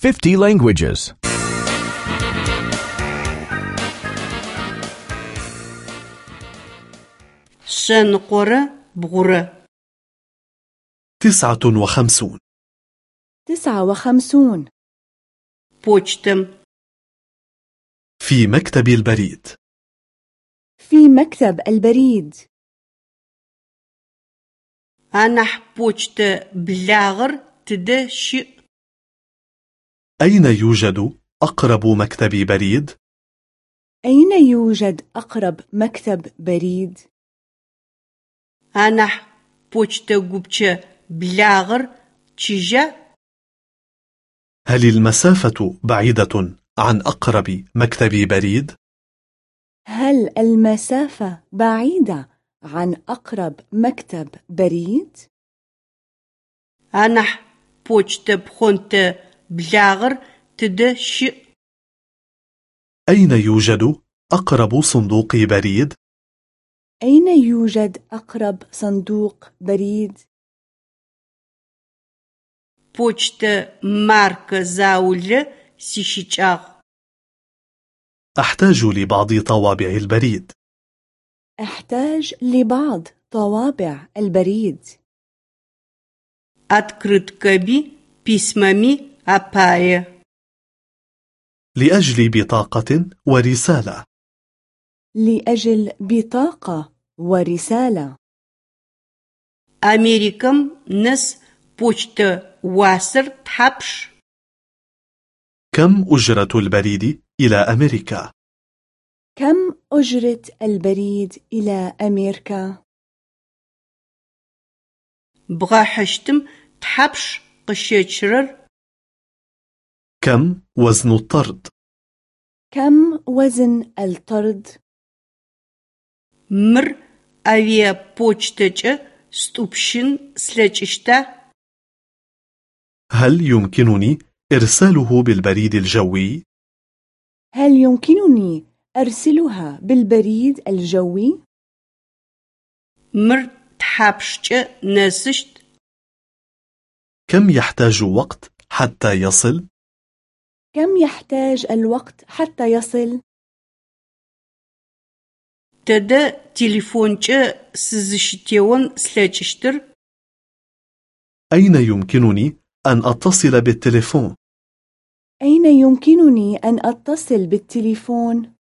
50 languages. شنقرة بغرة 59 59 بوشتم في مكتب البريد. في مكتب البريد. أنا بوشت بلاغر تدشئ أين يوجد أقرب مكتب بريد؟ أين يوجد أقرب مكتب بريد؟ анахь почтэ гупчэ благъэр чыжьа? هل المسافة بعيدة عن أقرب مكتب بريد؟ هل المسافة بعيدة عن أقرب مكتب بريد؟ анахь почтэ пхъонтэ благъэр тыдэ щыӏ? أين يوجد أقرب صندوق بريد؟ أين يوجد أقرب صندوق بريد؟ почтэ маркэ заулэ сищыкӏагъ. أحتاج لبعض طوابع البريد أحتاج لبعض طوابع البريد открыткэби письмами أباي لأجل بطاقة ورسالة لأجل بطاقة ورسالة أمريكم نس بوشت واسر تحبش كم أجرة البريد إلى أمريكا؟ كم أجرة البريد إلى أمريكا؟ بغا حشتم تحبش قشيتشرر كم وزن الطرد؟ كم وزن الطرد؟ Мыр авиапочтэкӏэ стӏупщын слъэкӏыщта? هل يمكنني إرساله بالبريد الجوي؟ هل يمكنني أرسلها بالبريد الجوي؟ Мыр тхьапшкӏэ нэсыщт? كم يحتاج وقت حتى يصل؟ كم يحتاج الوقت حتى يصل؟ تدا تليفونجا سزشتيون سلاجشتر؟ أين يمكنني أن أتصل بالتليفون؟ أين يمكنني أن أتصل بالتليفون؟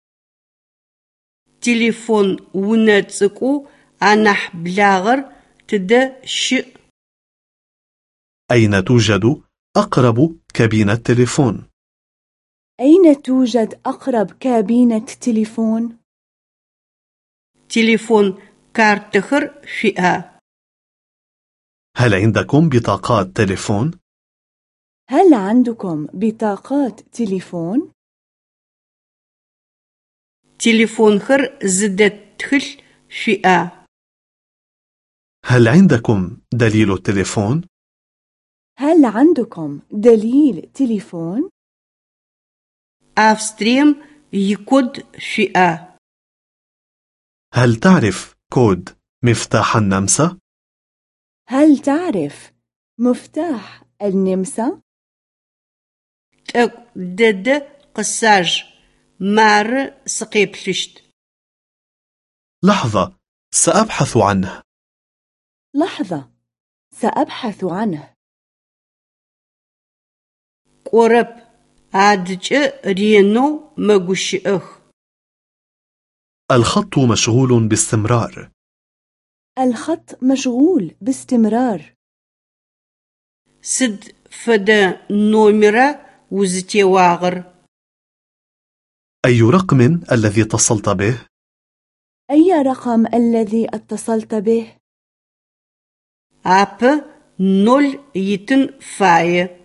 تليفون وناتسكو أنح بلاغر تدا شئ أين توجد أقرب كابينة تليفون؟ أين توجد أقرب كابينة تليفون؟ تليفون كارتخر فئة هل عندكم بطاقات تليفون؟ هل عندكم بطاقات تليفون؟ خر زدت تخل فئة هل عندكم دليل التليفون؟ هل عندكم دليل تليفون؟ أفستريم يكود فئة هل تعرف كود مفتاح النمسا؟ هل تعرف مفتاح النمسا؟ دد قساج مار سقيب سقيبلشت لحظة سأبحث عنه. لحظة سأبحث عنه. قرب. Адыкӏэ ренэу мэгущыӏэх. الخط مشغول باستمرار الخط مشغول باستمرار Сыд фэдэ номера узытеуагъэр? أي رقم الذي اتصلت به؟ أي رقم الذي اتصلت به؟ Апэ ноль итын фае.